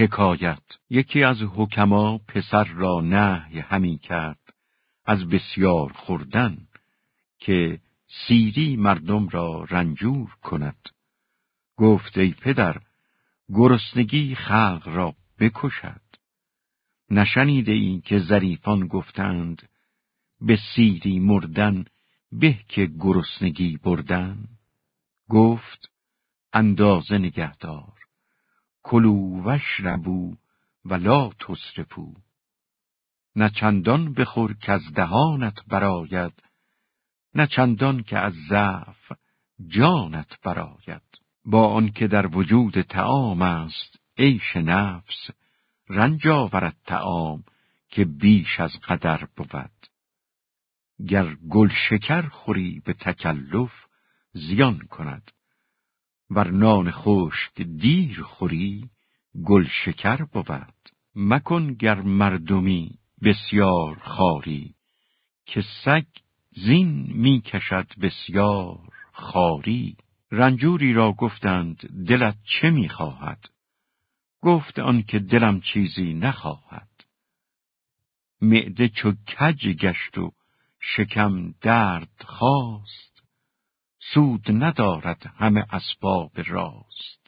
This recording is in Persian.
حکایت. یکی از حکما پسر را نهی همی کرد از بسیار خوردن که سیری مردم را رنجور کند. گفت ای پدر گرسنگی خلق را بکشد. نشنیده ای که ظریفان گفتند به سیری مردن به که گرسنگی بردن؟ گفت اندازه نگهدار. کلو وشربو و لا تسرفو نه چندان بخور که از دهانت براید نه چندان که از ضعف جانت براید با آنکه در وجود تعام است عیش نفس رنج آورد تعام که بیش از قدر بود. گر گل شکر خوری به تکلف زیان کند. ور نان خشک دیر خوری گل شکر بود. مکن گر مردمی بسیار خاری که سگ زین می کشد بسیار خاری. رنجوری را گفتند دلت چه می خواهد؟ گفت آن که دلم چیزی نخواهد. معده چو کج گشت و شکم درد خواست. سود ندارد همه اسباب راست.